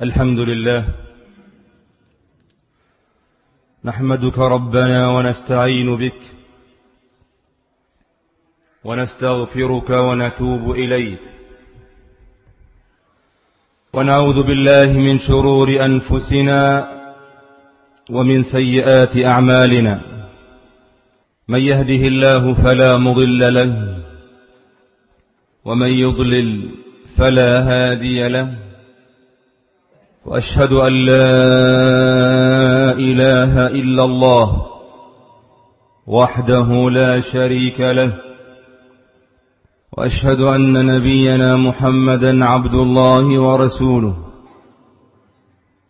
الحمد لله. نحمدك ربنا ونستعين بك. ونستغفرك ونتوب إليك. ونعوذ بالله من شرور أنفسنا ومن سيئات أعمالنا. من يهده الله فلا مضل له. ومن يضلل فلا هادي له. وأشهد أن لا إله إلا الله وحده لا شريك له وأشهد أن نبينا محمدا عبد الله ورسوله.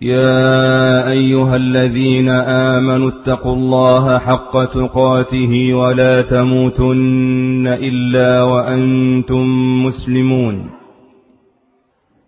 يا أيها الذين آمنوا اتقوا الله حق تقاته ولا تموتن إلا وأنتم مسلمون.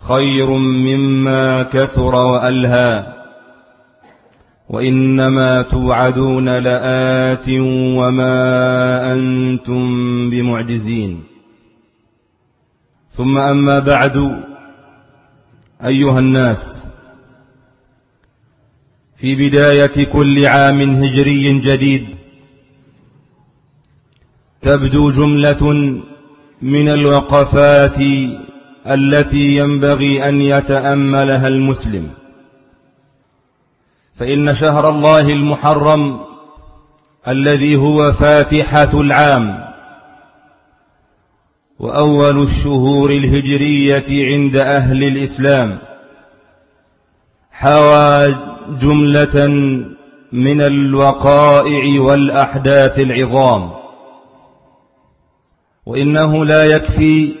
خير مما كثر وألهى. وإنما توعدون لآت وما أنتم بمعجزين. ثم أما بعد أيها الناس في بداية كل عام هجري جديد تبدو جملة من الوقفات التي ينبغي أن يتأملها المسلم. فإن شهر الله المحرم الذي هو فاتحة العام وأول الشهور الهجرية عند أهل الإسلام حوى جملة من الوقائع والأحداث العظام. وإنه لا يكفي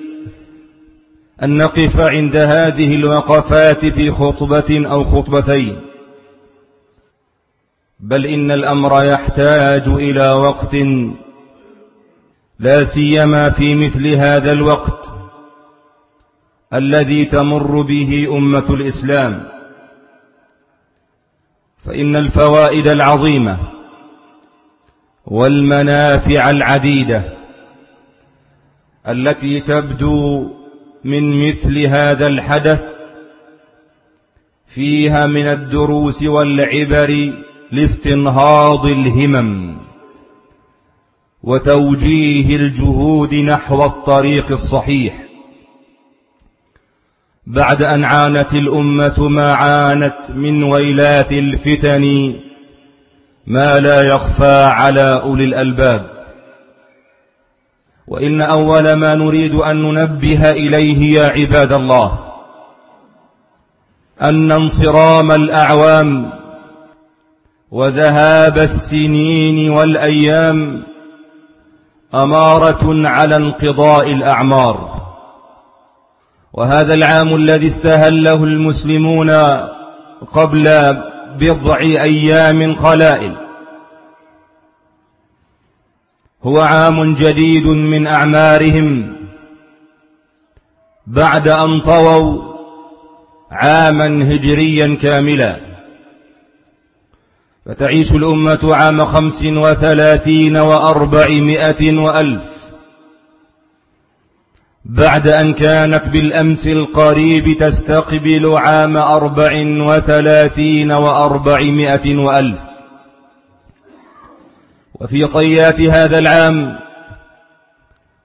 أن نقف عند هذه الوقفات في خطبة أو خطبتين. بل إن الأمر يحتاج إلى وقت لا سيما في مثل هذا الوقت الذي تمر به أمة الإسلام. فإن الفوائد العظيمة والمنافع العديدة التي تبدو من مثل هذا الحدث فيها من الدروس والعبر لاستنهاض الهمم وتوجيه الجهود نحو الطريق الصحيح. بعد أن عانت الأمة ما عانت من ويلات الفتن ما لا يخفى على أولي الألباب. وإن أول ما نريد أن ننبه إليه يا عباد الله أن انصرام الأعوام وذهاب السنين والأيام أمارة على انقضاء الأعمار. وهذا العام الذي استهله المسلمون قبل بضع أيام قلائل. هو عام جديد من أعمارهم. بعد أن طووا عاما هجريا كاملا. فتعيش الأمة عام خمس وثلاثين وأربعمائة وألف. بعد أن كانت بالأمس القريب تستقبل عام أربع وثلاثين وأربعمائة وألف. وفي طيات هذا العام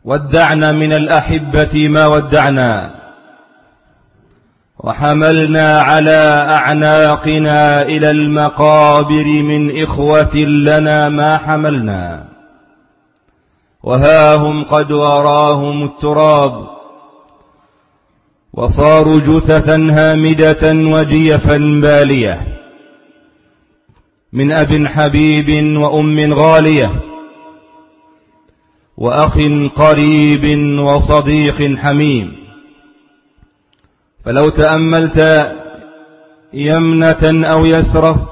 ودعنا من الأحبة ما ودعنا. وحملنا على أعناقنا إلى المقابر من إخوة لنا ما حملنا. وها هم قد وراهم التراب. وصاروا جثثا هامدة وجيفا بالية. من أب حبيب وأم غالية وأخ قريب وصديق حميم. فلو تأملت يمنة أو يسرة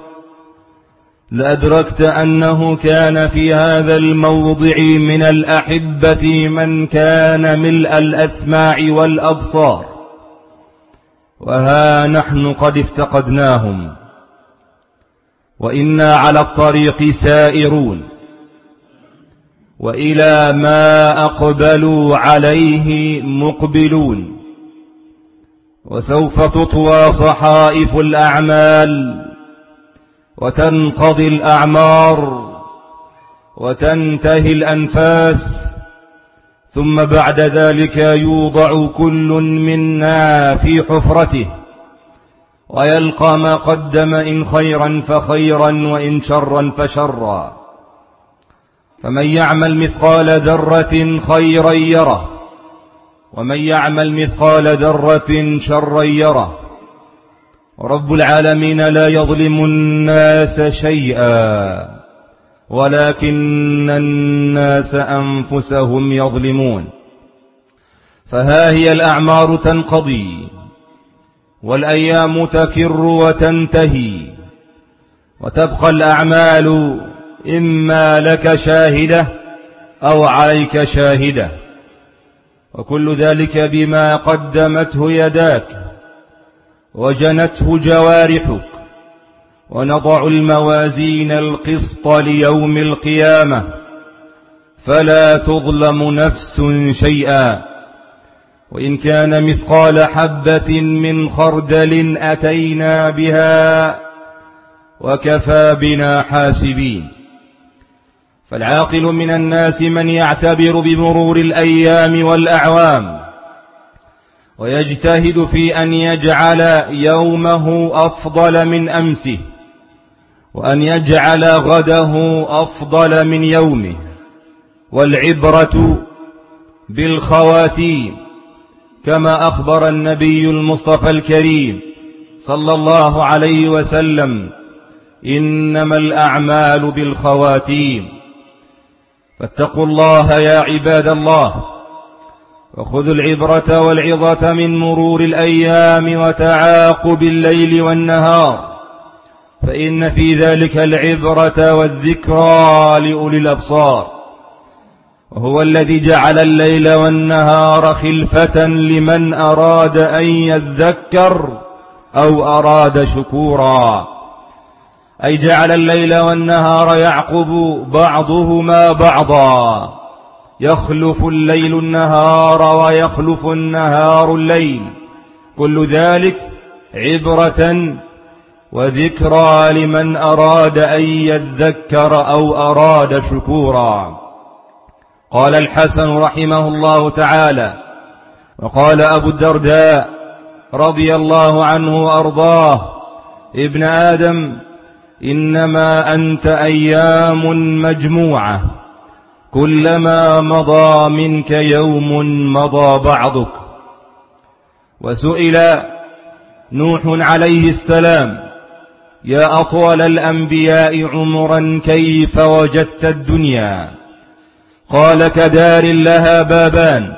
لأدركت أنه كان في هذا الموضع من الأحبة من كان ملء الأسماع والأبصار. وها نحن قد افتقدناهم. وإنا على الطريق سائرون وإلى ما أقبلوا عليه مقبلون وسوف تطوى صحائف الأعمال وتنقضي الأعمار وتنتهي الأنفاس ثم بعد ذلك يوضع كل منا في حفرته ويلقى ما قدم إن خيرا فخيرا وإن شرا فشرا. فمن يعمل مثقال ذرة خيرا يره ومن يعمل مثقال ذرة شرا يره. رب العالمين لا يظلم الناس شيئا ولكن الناس أنفسهم يظلمون. فها هي الأعمار تنقضي. والأيام تكر وتنتهي وتبقى الأعمال إما لك شاهدة أو عليك شاهدة. وكل ذلك بما قدمته يداك وجنته جوارحك. ونضع الموازين القسط ليوم القيامة. فلا تظلم نفس شيئا. وإن كان مثقال حبة من خردل أتينا بها وكفى بنا حاسبين. فالعاقل من الناس من يعتبر بمرور الأيام والأعوام ويجتهد في أن يجعل يومه أفضل من أمسه وأن يجعل غده أفضل من يومه والعبرة بالخواتيم. كما أخبر النبي المصطفى الكريم صلى الله عليه وسلم إنما الأعمال بالخواتيم. فاتقوا الله يا عباد الله وخذوا العبرة والعظة من مرور الأيام وتعاقب الليل والنهار فإن في ذلك العبرة والذكرى لأولي الأبصار. وهو الذي جعل الليل والنهار خلفة لمن أراد أن يذكر أو أراد شكورا. أي جعل الليل والنهار يعقب بعضهما بعضا. يخلف الليل النهار ويخلف النهار الليل. كل ذلك عبرة وذكرى لمن أراد أن يذكر أو أراد شكورا. قال الحسن رحمه الله تعالى وقال أبو الدرداء رضي الله عنه وأرضاه ابن آدم إنما أنت أيام مجموعة كلما مضى منك يوم مضى بعضك. وسئل نوح عليه السلام يا أطول الأنبياء عمرا كيف وجدت الدنيا؟ قال كدار لها بابان.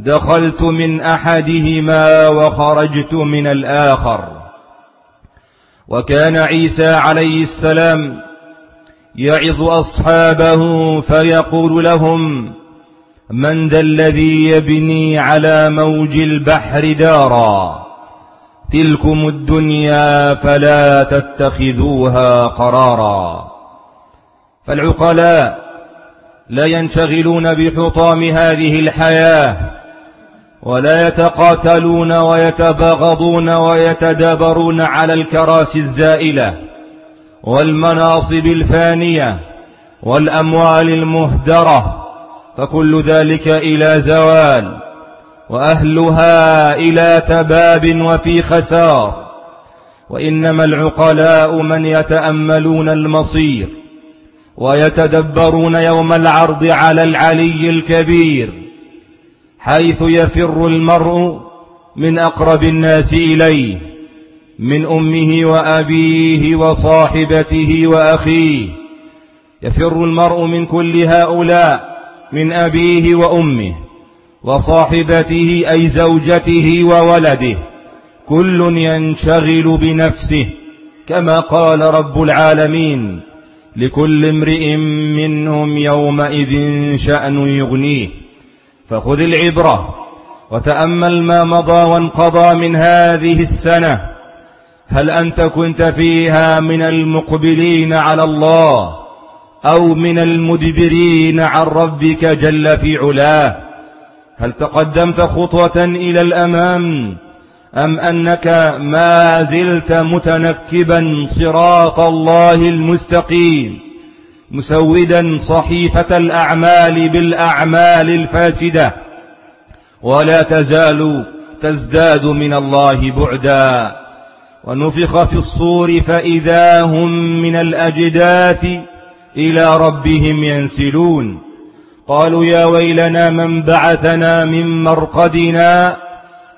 دخلت من أحدهما وخرجت من الآخر. وكان عيسى عليه السلام يعظ أصحابه فيقول لهم من ذا الذي يبني على موج البحر دارا؟ تلكم الدنيا فلا تتخذوها قرارا. فالعقلاء لا ينشغلون بحطام هذه الحياة ولا يتقاتلون ويتبغضون ويتدابرون على الكراسي الزائلة والمناصب الفانية والأموال المهدرة فكل ذلك إلى زوال وأهلها إلى تباب وفي خسار وإنما العقلاء من يتأملون المصير. ويتدبرون يوم العرض على العلي الكبير حيث يفر المرء من أقرب الناس إليه من أمه وأبيه وصاحبته وأخيه. يفر المرء من كل هؤلاء من أبيه وأمه وصاحبته أي زوجته وولده. كل ينشغل بنفسه كما قال رب العالمين لكل امرئ منهم يومئذ شأن يغنيه. فخذ العبرة وتأمل ما مضى وانقضى من هذه السنة. هل أنت كنت فيها من المقبلين على الله أو من المدبرين عن ربك جل في علاه؟ هل تقدمت خطوة إلى الأمام أم أنك ما زلت متنكبا صراط الله المستقيم مسودا صحيفة الأعمال بالأعمال الفاسدة ولا تزال تزداد من الله بعدا. ونفخ في الصور فإذا هم من الأجداث إلى ربهم ينسلون. قالوا يا ويلنا من بعثنا من مرقدنا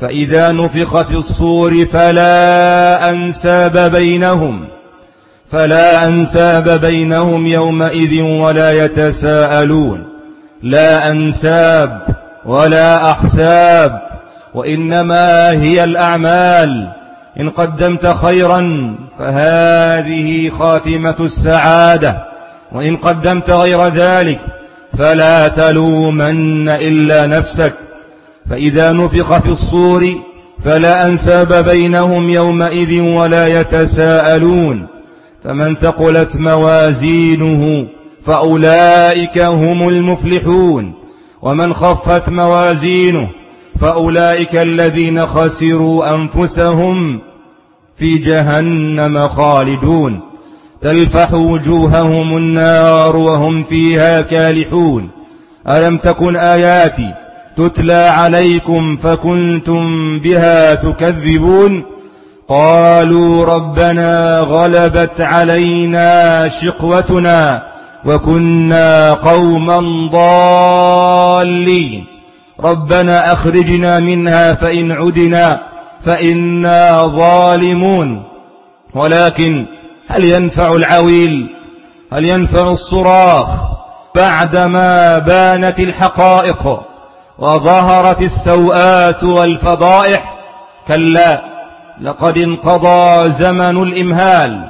فإذا نفخ في الصور فلا أنساب بينهم فلا أنساب بينهم يومئذ ولا يتساءلون. لا أنساب ولا أحساب وإنما هي الأعمال. إن قدمت خيرا فهذه خاتمة السعادة وإن قدمت غير ذلك فلا تلومن إلا نفسك. فإذا نفخ في الصور فلا أنساب بينهم يومئذ ولا يتساءلون. فمن ثقلت موازينه فأولئك هم المفلحون. ومن خفت موازينه فأولئك الذين خسروا أنفسهم في جهنم خالدون. تلفح وجوههم النار وهم فيها كالحون. ألم تكن آياتي تتلى عليكم فكنتم بها تكذبون. قالوا ربنا غلبت علينا شقوتنا وكنا قوما ضالين. ربنا أخرجنا منها فإن عدنا فإنا ظالمون. ولكن هل ينفع العويل؟ هل ينفع الصراخ بعدما بانت الحقائق؟ وظهرت السوءات والفضائح. كلا لقد انقضى زمن الإمهال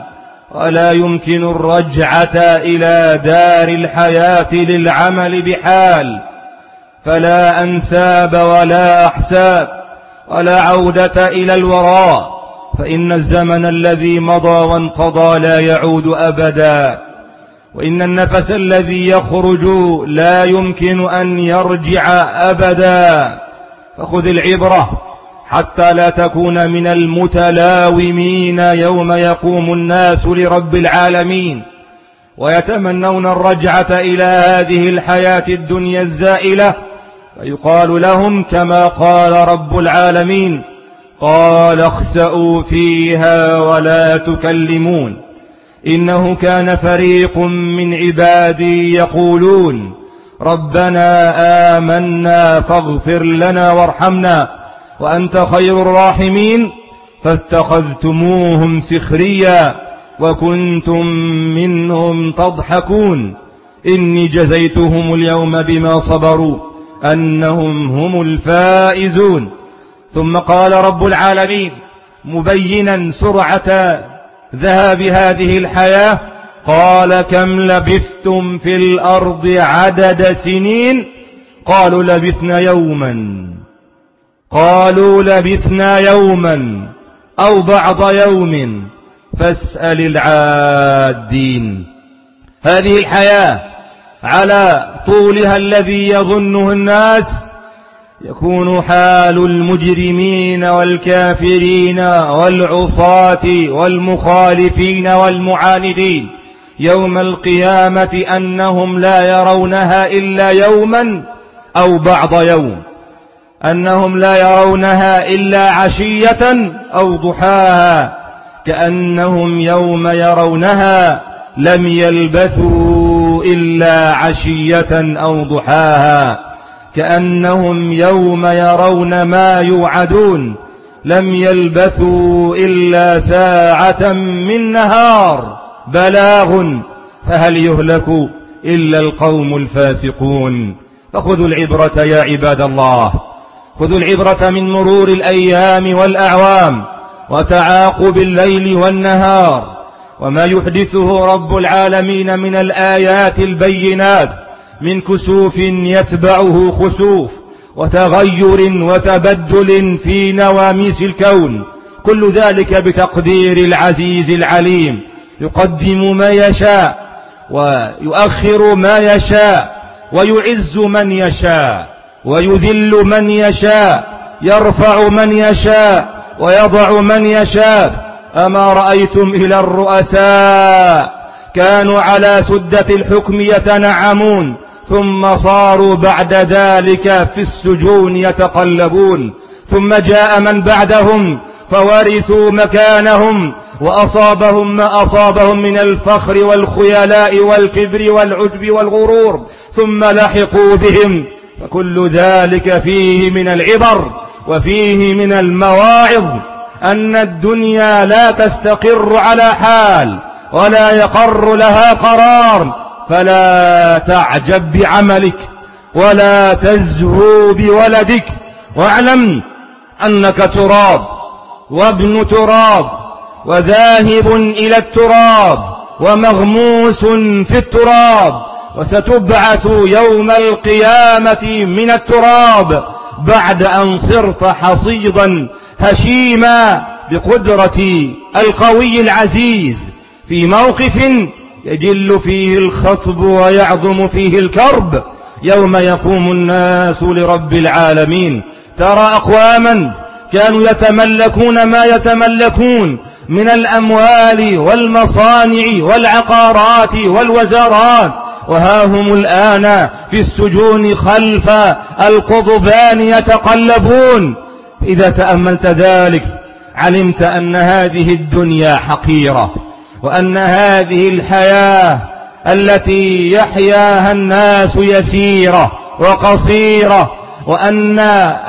ولا يمكن الرجعة إلى دار الحياة للعمل بحال. فلا أنساب ولا أحساب ولا عودة إلى الوراء. فإن الزمن الذي مضى وانقضى لا يعود أبدا. وإن النفس الذي يخرج لا يمكن أن يرجع أبدا. فخذ العبرة حتى لا تكون من المتلاومين يوم يقوم الناس لرب العالمين. ويتمنون الرجعة إلى هذه الحياة الدنيا الزائلة. فيقال لهم كما قال رب العالمين قال اخسأوا فيها ولا تكلمون. إنه كان فريق من عبادي يقولون ربنا آمنا فاغفر لنا وارحمنا وأنت خير الراحمين فاتخذتموهم سخريا وكنتم منهم تضحكون. إني جزيتهم اليوم بما صبروا أنهم هم الفائزون. ثم قال رب العالمين مبينا سرعة ذهاب هذه الحياة قال كم لبثتم في الأرض عدد سنين قالوا لبثنا يوما قالوا لبثنا يوما أو بعض يوم فاسأل العادين هذه الحياة على طولها الذي يظنه الناس يكون حال المجرمين والكافرين والعصاة والمخالفين والمعاندين يوم القيامة أنهم لا يرونها إلا يوما أو بعض يوم أنهم لا يرونها إلا عشية أو ضحاها كأنهم يوم يرونها لم يلبثوا إلا عشية أو ضحاها كأنهم يوم يرون ما يوعدون لم يلبثوا إلا ساعة من نهار. بلاغ فهل يهلك إلا القوم الفاسقون؟ فخذوا العبرة يا عباد الله. خذوا العبرة من مرور الأيام والأعوام وتعاقب الليل والنهار. وما يحدثه رب العالمين من الآيات البينات من كسوف يتبعه خسوف وتغير وتبدل في نواميس الكون. كل ذلك بتقدير العزيز العليم. يقدم ما يشاء ويؤخر ما يشاء ويعز من يشاء ويذل من يشاء يرفع من يشاء ويضع من يشاء. أما رأيتم إلى الرؤساء كانوا على سدة الحكم يتنعمون. ثم صاروا بعد ذلك في السجون يتقلبون. ثم جاء من بعدهم فورثوا مكانهم وأصابهم ما أصابهم من الفخر والخيلاء والكبر والعجب والغرور. ثم لحقوا بهم. فكل ذلك فيه من العبر وفيه من المواعظ أن الدنيا لا تستقر على حال ولا يقر لها قرار. فلا تعجب بعملك ولا تزهو بولدك. واعلم أنك تراب وابن تراب وذاهب إلى التراب ومغموس في التراب وستبعث يوم القيامة من التراب بعد أن صرت حصيدا هشيما بقدرة القوي العزيز في موقف يجل فيه الخطب ويعظم فيه الكرب. يوم يقوم الناس لرب العالمين. ترى أقواما كانوا يتملكون ما يتملكون من الأموال والمصانع والعقارات والوزارات. وها هم الآن في السجون خلف القضبان يتقلبون. إذا تأملت ذلك علمت أن هذه الدنيا حقيرة. وأن هذه الحياة التي يحياها الناس يسيرة وقصيرة وأن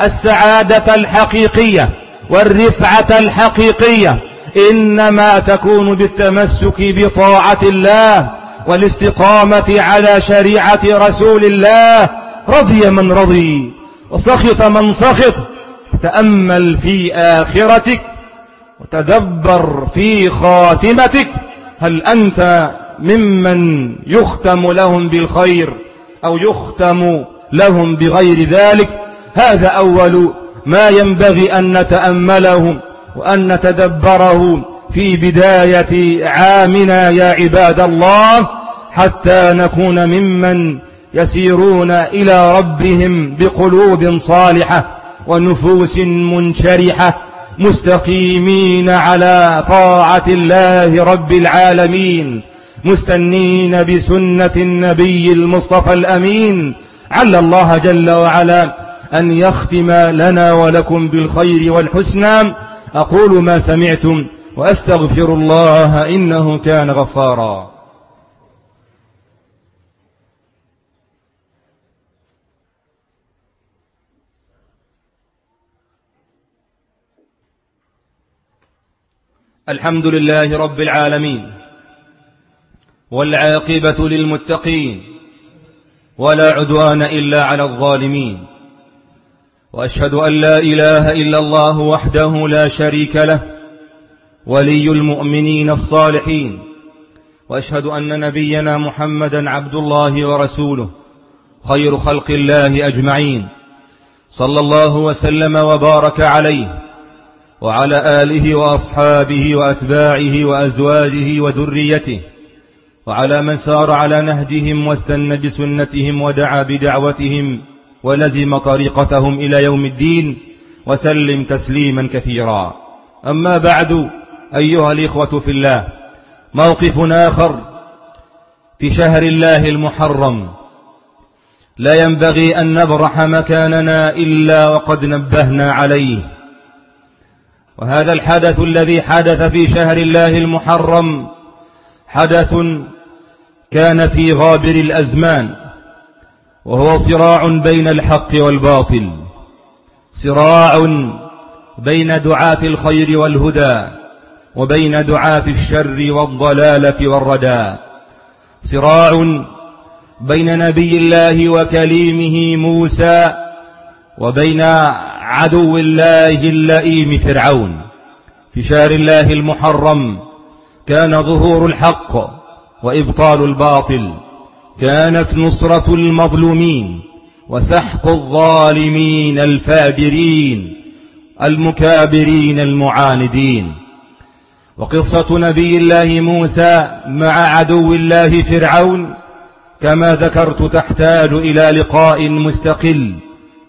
السعادة الحقيقية والرفعة الحقيقية إنما تكون بالتمسك بطاعة الله والاستقامة على شريعة رسول الله. رضي من رضي وسخط من سخط تأمل في آخرتك. وتدبر في خاتمتك. هل أنت ممن يختم لهم بالخير أو يختم لهم بغير ذلك؟ هذا أول ما ينبغي أن نتأمله وأن نتدبره في بداية عامنا يا عباد الله حتى نكون ممن يسيرون إلى ربهم بقلوب صالحة ونفوس منشرحة. مستقيمين على طاعة الله رب العالمين مستنين بسنة النبي المصطفى الأمين. عل الله جل وعلا أن يختم لنا ولكم بالخير والحسنى. أقول ما سمعتم وأستغفر الله إنه كان غفارا. الحمد لله رب العالمين والعاقبة للمتقين ولا عدوان إلا على الظالمين وأشهد أن لا إله إلا الله وحده لا شريك له ولي المؤمنين الصالحين وأشهد أن نبينا محمدا عبد الله ورسوله خير خلق الله أجمعين صلى الله وسلم وبارك عليه وعلى آله وأصحابه وأتباعه وأزواجه وذريته وعلى من سار على نهجهم واستنى بسنتهم ودعا بدعوتهم ولزم طريقتهم إلى يوم الدين وسلم تسليما كثيرا. أما بعد أيها الإخوة في الله موقف آخر في شهر الله المحرم. لا ينبغي أن نبرح مكاننا إلا وقد نبهنا عليه. وهذا الحدث الذي حدث في شهر الله المحرم حدث كان في غابر الأزمان وهو صراع بين الحق والباطل صراع بين دعاة الخير والهدى وبين دعاة الشر والضلالة والردى صراع بين نبي الله وكليمه موسى وبين عدو الله اللئيم فرعون. في شهر الله المحرم كان ظهور الحق وإبطال الباطل. كانت نصرة المظلومين وسحق الظالمين الفاجرين المكابرين المعاندين. وقصة نبي الله موسى مع عدو الله فرعون كما ذكرت تحتاج إلى لقاء مستقل.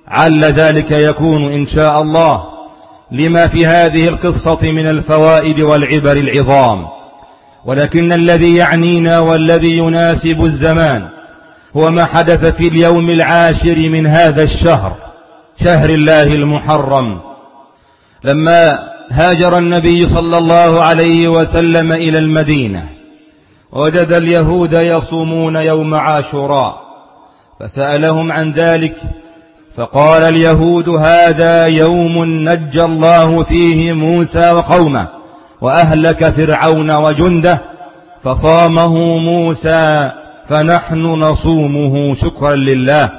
عل ذلك يكون إن شاء الله لما في هذه القصة من الفوائد والعبر العظام. ولكن الذي يعنينا والذي يناسب الزمان هو ما حدث في اليوم العاشر من هذا الشهر شهر الله المحرم. لما هاجر النبي صلى الله عليه وسلم إلى المدينة وجد اليهود يصومون يوم عاشوراء فسألهم عن ذلك فقال اليهود هذا يوم نجى الله فيه موسى وقومه وأهلك فرعون وجنده فصامه موسى فنحن نصومه شكرا لله.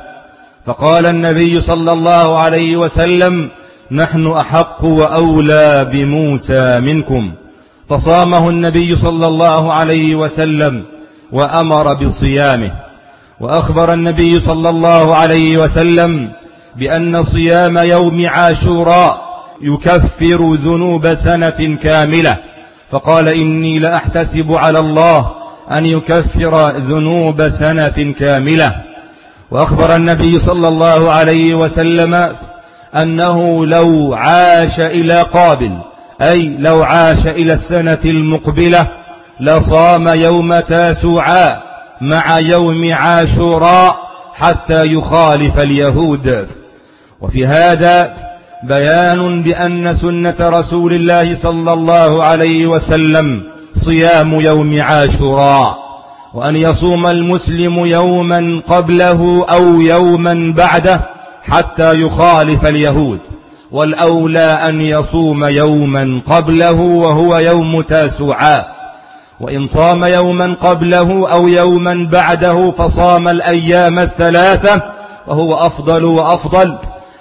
فقال النبي صلى الله عليه وسلم نحن أحق وأولى بموسى منكم. فصامه النبي صلى الله عليه وسلم وأمر بصيامه. وأخبر النبي صلى الله عليه وسلم بأن صيام يوم عاشوراء يكفر ذنوب سنة كاملة. فقال إني لأحتسب على الله أن يكفر ذنوب سنة كاملة. وأخبر النبي صلى الله عليه وسلم أنه لو عاش إلى قابل أي لو عاش إلى السنة المقبلة لصام يوم تاسوعاء مع يوم عاشوراء حتى يخالف اليهود. وفي هذا بيان بأن سنة رسول الله صلى الله عليه وسلم صيام يوم عاشوراء وأن يصوم المسلم يوما قبله أو يوما بعده حتى يخالف اليهود والأولى أن يصوم يوما قبله وهو يوم تاسوعاء وإن صام يوما قبله أو يوما بعده فصام الأيام الثلاثة وهو أفضل وأفضل.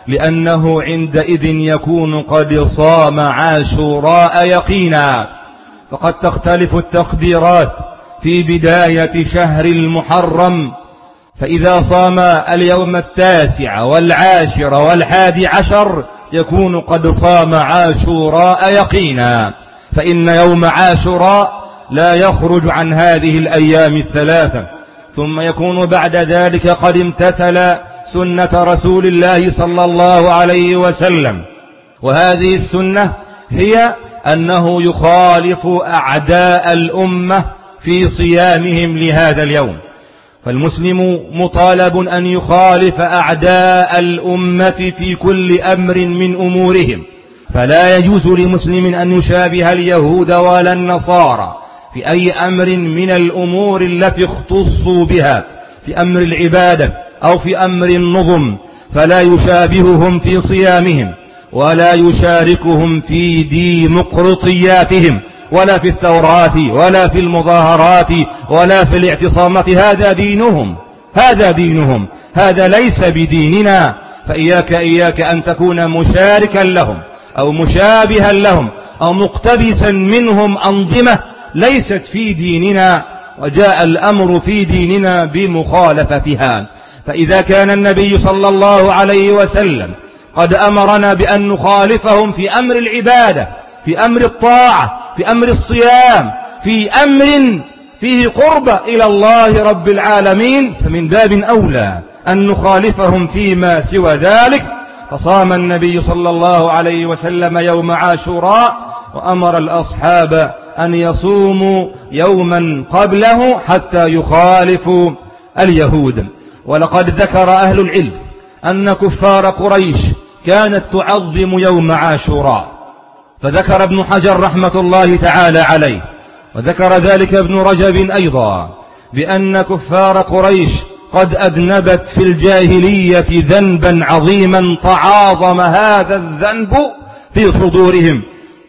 لأنه عندئذ يكون قد صام عاشوراء يقينا. فقد تختلف التقديرات في بداية شهر المحرم. فإذا صام اليوم التاسع والعاشر والحادي عشر يكون قد صام عاشوراء يقينا. فإن يوم عاشوراء لا يخرج عن هذه الأيام الثلاثة. ثم يكون بعد ذلك قد امتثل سنة رسول الله صلى الله عليه وسلم. وهذه السنة هي أنه يخالف أعداء الأمة في صيامهم لهذا اليوم. فالمسلم مطالب أن يخالف أعداء الأمة في كل أمر من أمورهم. فلا يجوز لمسلم أن يشابه اليهود ولا النصارى في أي أمر من الأمور التي اختصوا بها. في أمر العبادة أو في أمر النظم فلا يشابههم في صيامهم ولا يشاركهم في ديمقرطياتهم ولا في الثورات ولا في المظاهرات ولا في الاعتصامات. هذا دينهم هذا دينهم هذا ليس بديننا. فإياك إياك أن تكون مشاركا لهم أو مشابها لهم أو مقتبسا منهم أنظمة ليست في ديننا وجاء الأمر في ديننا بمخالفتها. فإذا كان النبي صلى الله عليه وسلم قد أمرنا بأن نخالفهم في أمر العبادة في أمر الطاعة في أمر الصيام في أمر فيه قربة إلى الله رب العالمين فمن باب أولى أن نخالفهم فيما سوى ذلك. فصام النبي صلى الله عليه وسلم يوم عاشوراء وأمر الأصحاب أن يصوموا يوما قبله حتى يخالفوا اليهود. ولقد ذكر أهل العلم أن كفار قريش كانت تعظم يوم عاشوراء. فذكر ابن حجر رحمة الله تعالى عليه وذكر ذلك ابن رجب أيضا بأن كفار قريش قد أذنبت في الجاهلية ذنبا عظيما تعاظم هذا الذنب في صدورهم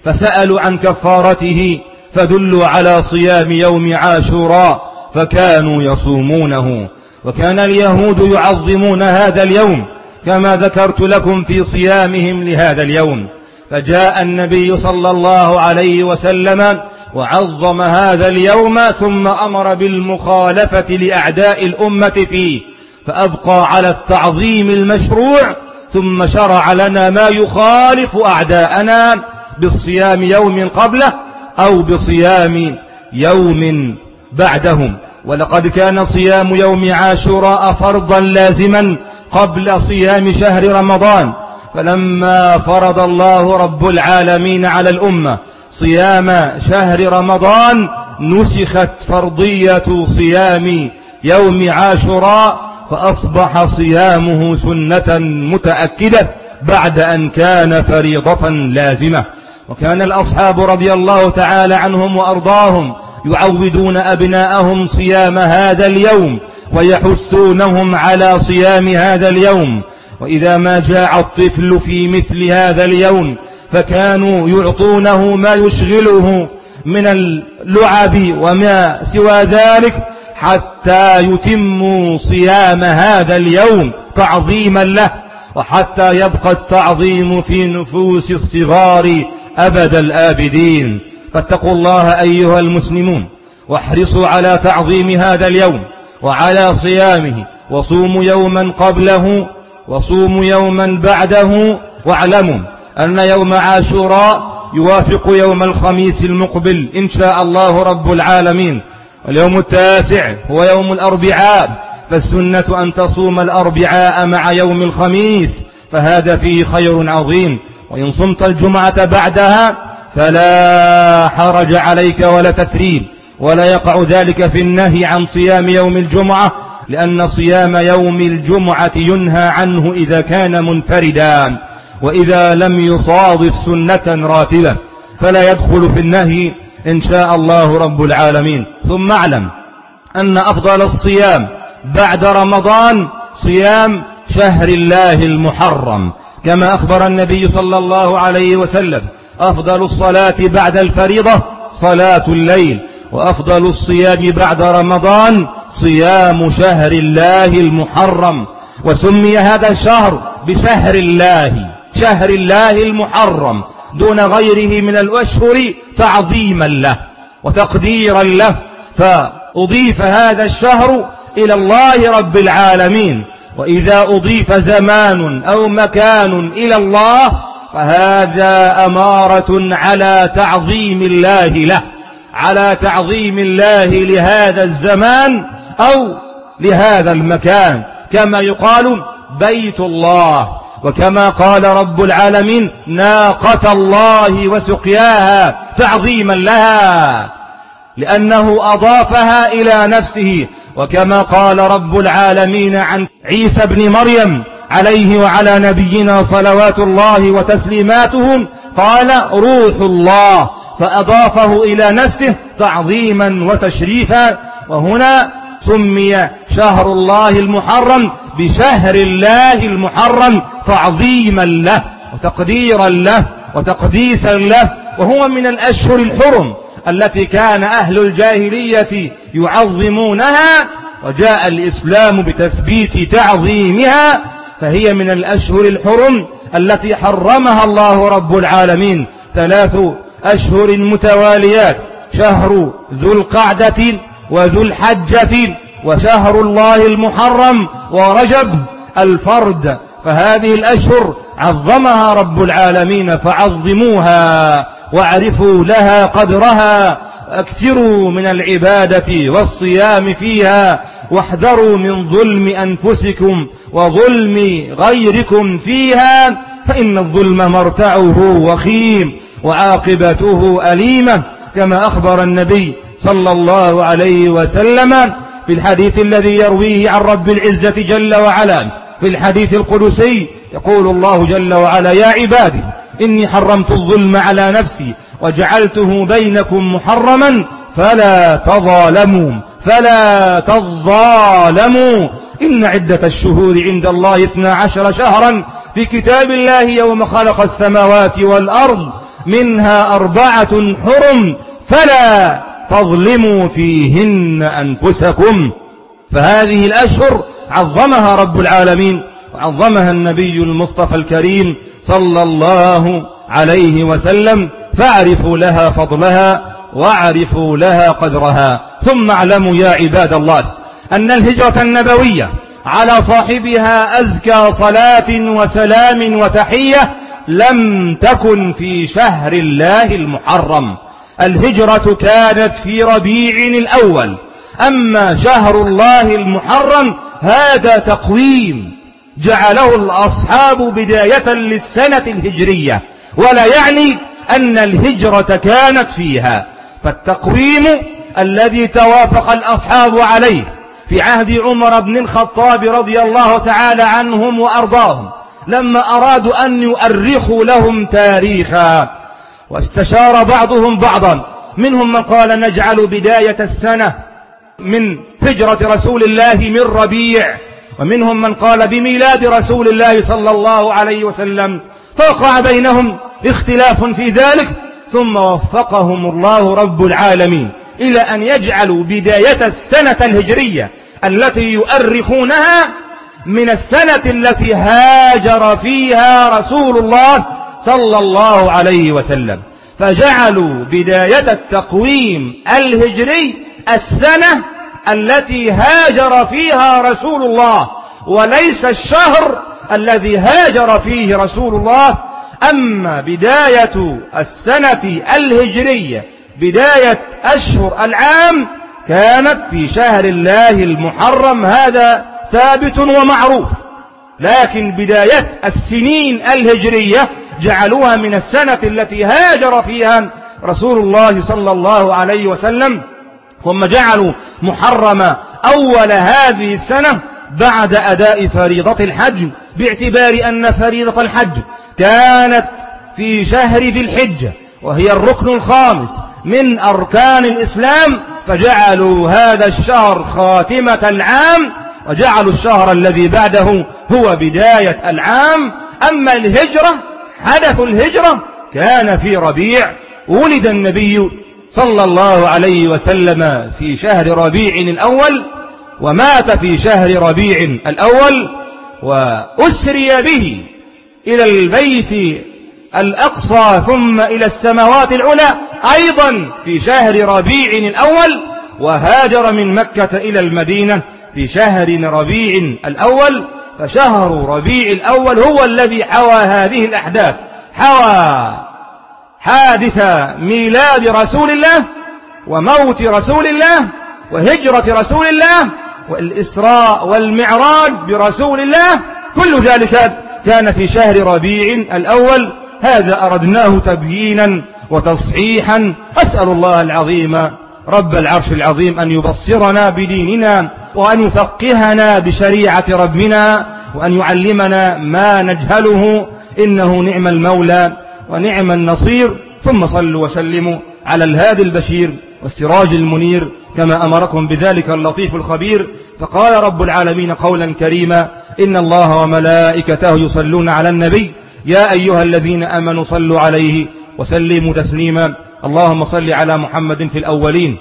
فسألوا عن كفارته فدلوا على صيام يوم عاشوراء فكانوا يصومونه. وكان اليهود يعظمون هذا اليوم كما ذكرت لكم في صيامهم لهذا اليوم. فجاء النبي صلى الله عليه وسلم وعظم هذا اليوم ثم أمر بالمخالفة لأعداء الأمة فيه. فأبقى على التعظيم المشروع ثم شرع لنا ما يخالف أعداءنا بالصيام يوم قبله أو بصيام يوم بعدهم. ولقد كان صيام يوم عاشوراء فرضا لازما قبل صيام شهر رمضان. فلما فرض الله رب العالمين على الأمة صيام شهر رمضان نسخت فرضية صيام يوم عاشوراء فأصبح صيامه سنة متأكدة بعد أن كان فريضة لازمة. وكان الأصحاب رضي الله تعالى عنهم وأرضاهم يعودون أبناءهم صيام هذا اليوم ويحثونهم على صيام هذا اليوم. وإذا ما جاء الطفل في مثل هذا اليوم فكانوا يعطونه ما يشغله من اللعب وما سوى ذلك حتى يتموا صيام هذا اليوم تعظيما له وحتى يبقى التعظيم في نفوس الصغار أبد الآبدين. فاتقوا الله أيها المسلمون واحرصوا على تعظيم هذا اليوم وعلى صيامه وصوموا يوما قبله وصوموا يوما بعده واعلموا أن يوم عاشوراء يوافق يوم الخميس المقبل إن شاء الله رب العالمين واليوم التاسع هو يوم الأربعاء فالسنة أن تصوم الأربعاء مع يوم الخميس فهذا فيه خير عظيم وإن صمت الجمعة بعدها فلا حرج عليك ولا تثريب ولا يقع ذلك في النهي عن صيام يوم الجمعة لأن صيام يوم الجمعة ينهى عنه إذا كان منفردا وإذا لم يصادف سنة راتبة فلا يدخل في النهي إن شاء الله رب العالمين. ثم اعلم أن أفضل الصيام بعد رمضان صيام شهر الله المحرم كما أخبر النبي صلى الله عليه وسلم. أفضل الصلاة بعد الفريضة صلاة الليل وأفضل الصيام بعد رمضان صيام شهر الله المحرم. وسمي هذا الشهر بشهر الله شهر الله المحرم دون غيره من الأشهر تعظيما له وتقديرا له. فأضيف هذا الشهر إلى الله رب العالمين. وإذا أضيف زمان أو مكان إلى الله فهذا أمارة على تعظيم الله له على تعظيم الله لهذا الزمان أو لهذا المكان. كما يقال بيت الله وكما قال رب العالمين ناقة الله وسقياها تعظيما لها لأنه أضافها إلى نفسه. وكما قال رب العالمين عن عيسى بن مريم عليه وعلى نبينا صلوات الله وتسليماته قال روح الله. فأضافه إلى نفسه تعظيما وتشريفا. وهنا سمي شهر الله المحرم بشهر الله المحرم تعظيما له وتقديرا له وتقديسا له وهو من الأشهر الحرم. التي كان أهل الجاهلية يعظمونها وجاء الإسلام بتثبيت تعظيمها فهي من الأشهر الحرم التي حرمها الله رب العالمين. ثلاث أشهر متواليات شهر ذو القعدة وذو الحجة وشهر الله المحرم ورجب الفرد فهذه الأشهر عظمها رب العالمين فعظموها واعرفوا لها قدرها أكثروا من العبادة والصيام فيها واحذروا من ظلم أنفسكم وظلم غيركم فيها فإن الظلم مرتعه وخيم وعاقبته أليمة كما أخبر النبي صلى الله عليه وسلم في الحديث الذي يرويه عن رب العزة جل وعلا. في الحديث القدسي يقول الله جل وعلا يا عبادي إني حرمت الظلم على نفسي وجعلته بينكم محرما فلا تظالموا فلا تظالموا. إن عدة الشهور عند الله اثنا عشر شهرا في كتاب الله يوم خلق السماوات والأرض منها أربعة حرم فلا تظلموا فيهن أنفسكم. فهذه الأشهر عظمها رب العالمين وعظمها النبي المصطفى الكريم صلى الله عليه وسلم فاعرفوا لها فضلها واعرفوا لها قدرها. ثم اعلموا يا عباد الله أن الهجرة النبوية على صاحبها أزكى صلاة وسلام وتحية لم تكن في شهر الله المحرم. الهجرة كانت في ربيع الأول. أما شهر الله المحرم هذا تقويم جعله الأصحاب بداية للسنة الهجرية ولا يعني أن الهجرة كانت فيها. فالتقويم الذي توافق الأصحاب عليه في عهد عمر بن الخطاب رضي الله تعالى عنهم وأرضاهم لما أرادوا أن يؤرخوا لهم تاريخا واستشار بعضهم بعضا. منهم من قال نجعل بداية السنة من هجرة رسول الله من ربيع ومنهم من قال بميلاد رسول الله صلى الله عليه وسلم. فوقع بينهم اختلاف في ذلك ثم وفقهم الله رب العالمين إلى أن يجعلوا بداية السنة الهجرية التي يؤرخونها من السنة التي هاجر فيها رسول الله صلى الله عليه وسلم. فجعلوا بداية التقويم الهجري السنة التي هاجر فيها رسول الله وليس الشهر الذي هاجر فيه رسول الله. أما بداية السنة الهجرية بداية أشهر العام كانت في شهر الله المحرم هذا ثابت ومعروف. لكن بداية السنين الهجرية جعلوها من السنة التي هاجر فيها رسول الله صلى الله عليه وسلم. ثم جعلوا محرم أول هذه السنة بعد أداء فريضة الحج باعتبار أن فريضة الحج كانت في شهر ذي الحجة وهي الركن الخامس من أركان الإسلام فجعلوا هذا الشهر خاتمة العام وجعلوا الشهر الذي بعده هو بداية العام أما الهجرة حدث الهجرة كان في ربيع ولد النبي صلى الله عليه وسلم في شهر ربيع الأول ومات في شهر ربيع الأول وأسري به إلى البيت الأقصى ثم إلى السماوات العلى أيضا في شهر ربيع الأول وهاجر من مكة إلى المدينة في شهر ربيع الأول فشهر ربيع الأول هو الذي حوى هذه الأحداث حوى حادث ميلاد رسول الله وموت رسول الله وهجرة رسول الله والإسراء والمعراج برسول الله كل ذلك كان في شهر ربيع الأول. هذا أردناه تبيينا وتصحيحا. أسأل الله العظيم رب العرش العظيم أن يبصرنا بديننا وأن يفقهنا بشريعة ربنا وأن يعلمنا ما نجهله. إنه نعم المولى. ونعم النصير ثم صلوا وسلموا على الهادي البشير والسراج المنير كما أمركم بذلك اللطيف الخبير. فقال رب العالمين قولا كريما إن الله وملائكته يصلون على النبي يا أيها الذين أمنوا صلوا عليه وسلموا تسليما. اللهم صل على محمد في الأولين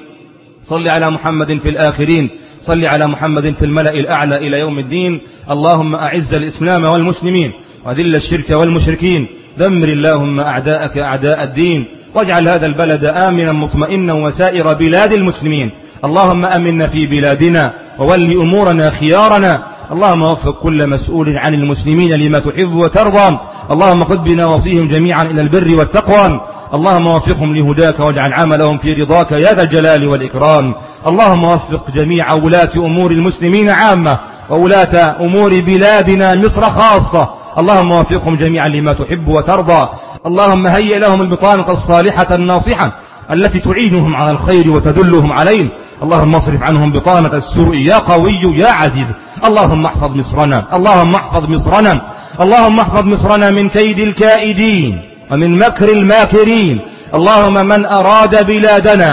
صل على محمد في الآخرين صل على محمد في الملأ الأعلى إلى يوم الدين. اللهم أعز الإسلام والمسلمين. وذل الشرك والمشركين. دمر اللهم أعداءك أعداء الدين. واجعل هذا البلد آمنا مطمئنا وسائر بلاد المسلمين. اللهم أمنا في بلادنا وول أمورنا خيارنا. اللهم وفق كل مسؤول عن المسلمين لما تحب وترضى. اللهم خذ بنواصيهم جميعا إلى البر والتقوى. اللهم وفقهم لهداك واجعل عملهم في رضاك يا ذا الجلال والإكرام. اللهم وفق جميع ولاة أمور المسلمين عامة وولاة أمور بلادنا مصر خاصة. اللهم وفقهم جميعا لما تحب وترضى. اللهم هيئ لهم البطانة الصالحة الناصحة التي تعينهم على الخير وتدلهم عليه. اللهم اصرف عنهم بطانة السوء. يا قوي يا عزيز. اللهم احفظ مصرنا. اللهم احفظ مصرنا. اللهم احفظ مصرنا من كيد الكائدين ومن مكر الماكرين. اللهم من أراد بلادنا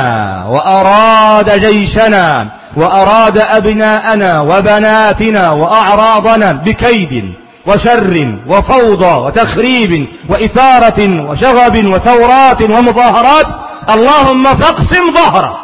وأراد جيشنا وأراد أبناءنا وبناتنا وأعراضنا بكيد وشر وفوضى وتخريب وإثارة وشغب وثورات ومظاهرات. اللهم فاقسم ظهره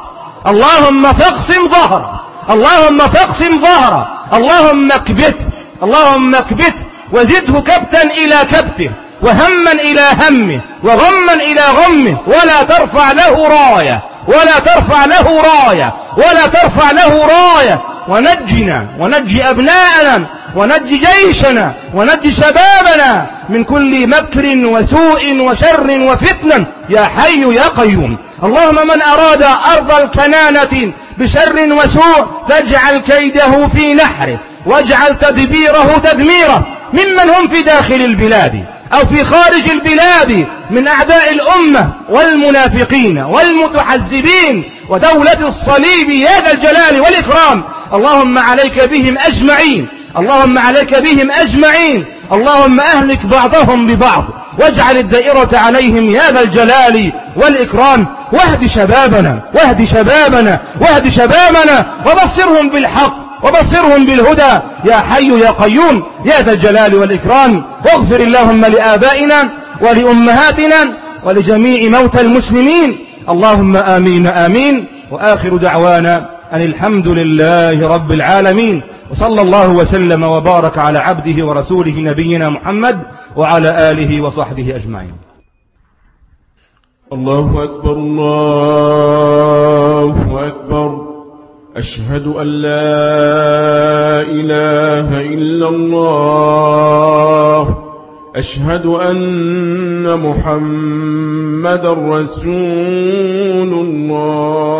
اللهم فاقسم ظهره اللهم فاقسم ظهره اللهم اكبته اللهم اكبته وزده كبتا إلى كبته. وهما إلى همه. وغما إلى غمه. ولا ترفع له راية. ولا ترفع له راية. ولا ترفع له راية. ونجنا. ونجي أبناءنا. ونجي جيشنا ونجي شبابنا من كل مكر وسوء وشر وفتنة. يا حي يا قيوم. اللهم من أراد أرض الكنانة بشر وسوء فاجعل كيده في نحره واجعل تدبيره تدميره. ممن هم في داخل البلاد أو في خارج البلاد من أعداء الأمة والمنافقين والمتحزبين ودولة الصليب. يا ذا الجلال والإكرام. اللهم عليك بهم أجمعين. اللهم عليك بهم أجمعين. اللهم أهلك بعضهم ببعض. واجعل الدائرة عليهم يا ذا الجلال والإكرام. واهد شبابنا واهد شبابنا واهد شبابنا. وبصرهم بالحق وبصرهم بالهدى. يا حي يا قيوم يا ذا الجلال والإكرام. واغفر اللهم لآبائنا ولأمهاتنا ولجميع موتى المسلمين. اللهم آمين آمين. وآخر دعوانا أن الحمد لله رب العالمين وصلى الله وسلم وبارك على عبده ورسوله نبينا محمد وعلى آله وصحبه أجمعين. الله أكبر الله أكبر. أشهد أن لا إله إلا الله. أشهد أن محمد رسول الله.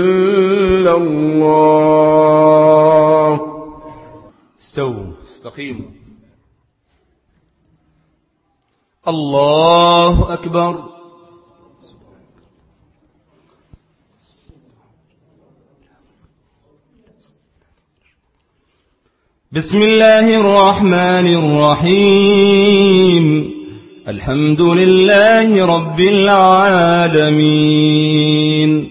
الله. استووا استقيموا. الله أكبر. بسم الله الرحمن الرحيم. الحمد لله رب العالمين.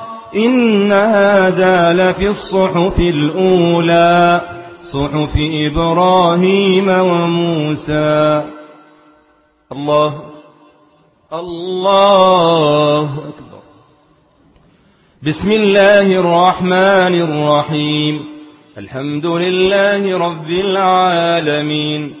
إن هذا لفي الصحف الأولى صحف إبراهيم وموسى. الله الله أكبر. بسم الله الرحمن الرحيم. الحمد لله رب العالمين.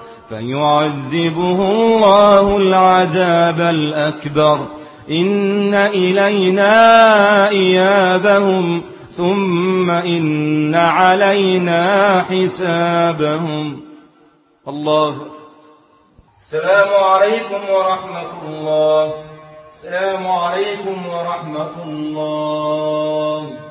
فيعذبه الله العذاب الأكبر. إن إلينا إيابهم ثم إن علينا حسابهم. الله. السلام عليكم ورحمة الله. السلام عليكم ورحمة الله.